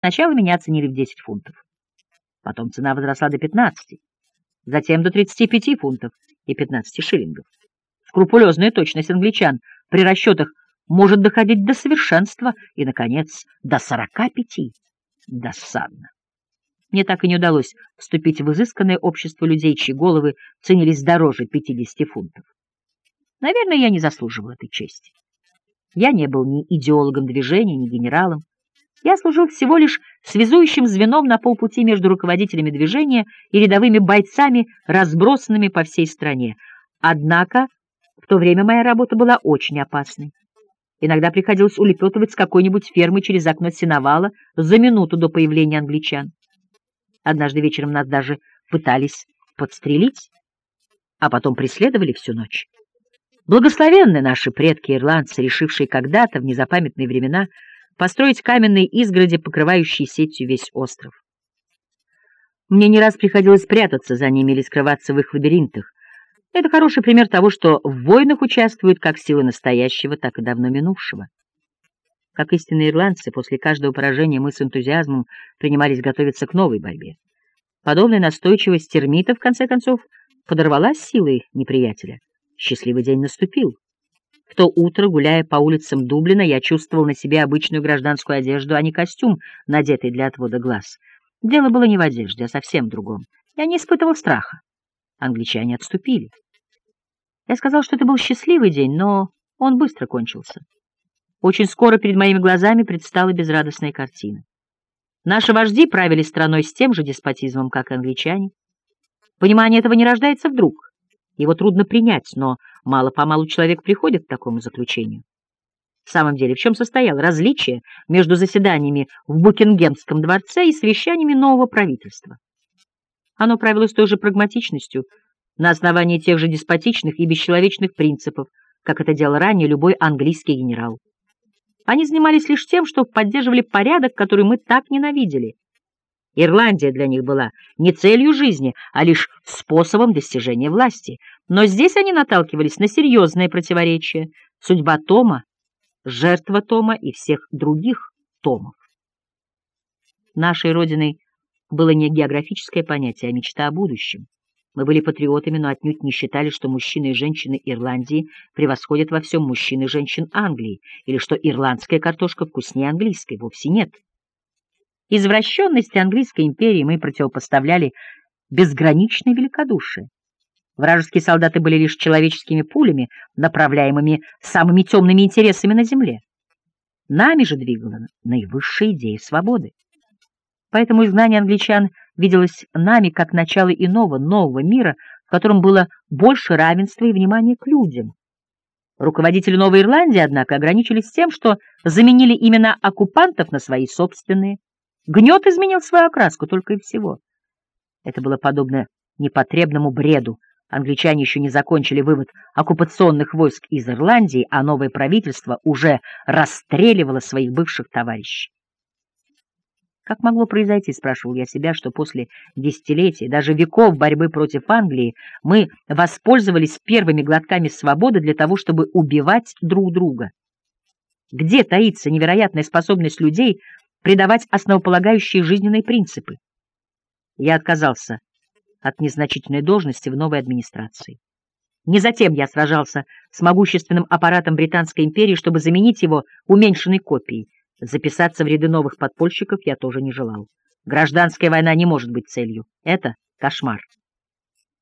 Сначала меня оценили в 10 фунтов. Потом цена возросла до 15, затем до 35 фунтов и 15 шиллингов. Скрупулезная точность англичан при расчетах может доходить до совершенства и, наконец, до 45. Досадно. Мне так и не удалось вступить в изысканное общество людей, чьи головы ценились дороже 50 фунтов. Наверное, я не заслуживал этой чести. Я не был ни идеологом движения, ни генералом. Я служил всего лишь связующим звеном на полпути между руководителями движения и рядовыми бойцами, разбросанными по всей стране. Однако в то время моя работа была очень опасной. Иногда приходилось улепетывать с какой-нибудь фермы через окно сеновала за минуту до появления англичан. Однажды вечером нас даже пытались подстрелить, а потом преследовали всю ночь. Благословенны наши предки-ирландцы, решившие когда-то, в незапамятные времена, построить каменные изгороди, покрывающие сетью весь остров. Мне не раз приходилось прятаться за ними или скрываться в их лабиринтах, это хороший пример того, что в войнах участвуют как силы настоящего, так и давно минувшего. Как истинные ирландцы, после каждого поражения мы с энтузиазмом принимались готовиться к новой борьбе. Подобная настойчивость термита, в конце концов, подорвалась силой неприятеля. Счастливый день наступил. В то утро, гуляя по улицам Дублина, я чувствовал на себе обычную гражданскую одежду, а не костюм, надетый для отвода глаз. Дело было не в одежде, а совсем другом. Я не испытывал страха. Англичане отступили. Я сказал, что это был счастливый день, но он быстро кончился. Очень скоро перед моими глазами предстала безрадостная картина. Наши вожди правили страной с тем же деспотизмом, как и англичане. Понимание этого не рождается вдруг. Его трудно принять, но мало-помалу человек приходит к такому заключению. В самом деле, в чем состояло различие между заседаниями в Букингемском дворце и совещаниями нового правительства? Оно правило с той же прагматичностью, на основании тех же деспотичных и бесчеловечных принципов, как это делал ранее любой английский генерал. Они занимались лишь тем, что поддерживали порядок, который мы так ненавидели. Ирландия для них была не целью жизни, а лишь способом достижения власти. Но здесь они наталкивались на серьезные противоречия. Судьба Тома, жертва Тома и всех других Томов. Нашей Родиной было не географическое понятие, а мечта о будущем. Мы были патриотами, но отнюдь не считали, что мужчины и женщины Ирландии превосходят во всем мужчин и женщин Англии, или что ирландская картошка вкуснее английской. Вовсе нет. Извращенности английской империи мы противопоставляли безграничное великодушие. Вражеские солдаты были лишь человеческими пулями, направляемыми самыми темными интересами на земле. Нами же двигала наивысшая идея свободы. Поэтому изгнание англичан виделось нами как начало иного, нового мира, в котором было больше равенства и внимания к людям. Руководители Новой Ирландии, однако, ограничились тем, что заменили имена оккупантов на свои собственные. Гнет изменил свою окраску только и всего. Это было подобно непотребному бреду. Англичане еще не закончили вывод оккупационных войск из Ирландии, а новое правительство уже расстреливало своих бывших товарищей. Как могло произойти, спрашивал я себя, что после десятилетий, даже веков борьбы против Англии, мы воспользовались первыми глотками свободы для того, чтобы убивать друг друга? Где таится невероятная способность людей придавать основополагающие жизненные принципы? Я отказался от незначительной должности в новой администрации. Не затем я сражался с могущественным аппаратом Британской империи, чтобы заменить его уменьшенной копией — Записаться в ряды новых подпольщиков я тоже не желал. Гражданская война не может быть целью. Это кошмар.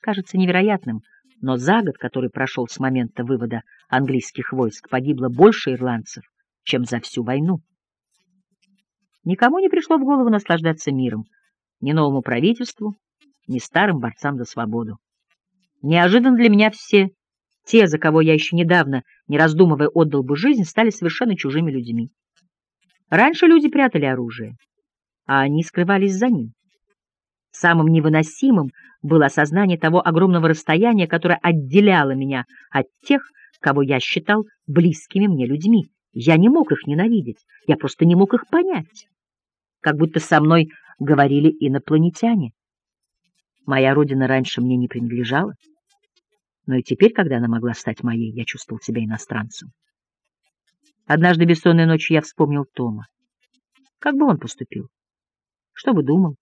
Кажется невероятным, но за год, который прошел с момента вывода английских войск, погибло больше ирландцев, чем за всю войну. Никому не пришло в голову наслаждаться миром, ни новому правительству, ни старым борцам за свободу. Неожиданно для меня все те, за кого я еще недавно, не раздумывая, отдал бы жизнь, стали совершенно чужими людьми. Раньше люди прятали оружие, а они скрывались за ним. Самым невыносимым было осознание того огромного расстояния, которое отделяло меня от тех, кого я считал близкими мне людьми. Я не мог их ненавидеть, я просто не мог их понять. Как будто со мной говорили инопланетяне. Моя родина раньше мне не принадлежала, но и теперь, когда она могла стать моей, я чувствовал себя иностранцем. Однажды бессонной ночью я вспомнил Тома. Как бы он поступил? Что бы думал?